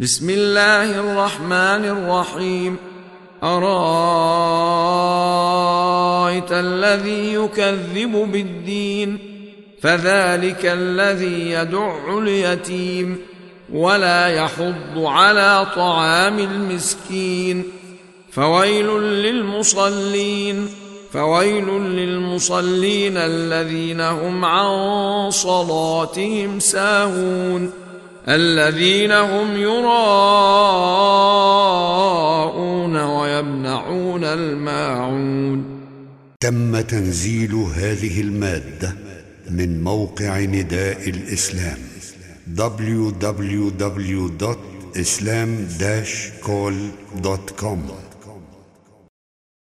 بسم الله الرحمن الرحيم أرايت الذي يكذب بالدين فذلك الذي يدع اليتيم ولا يحض على طعام المسكين فويل للمصلين فويل للمصلين الذين هم عن صلاتهم ساهون الذين هم يراءون ويمنعون الماعون. تم تنزيل هذه المادة من موقع نداء الإسلام www.islam-call.com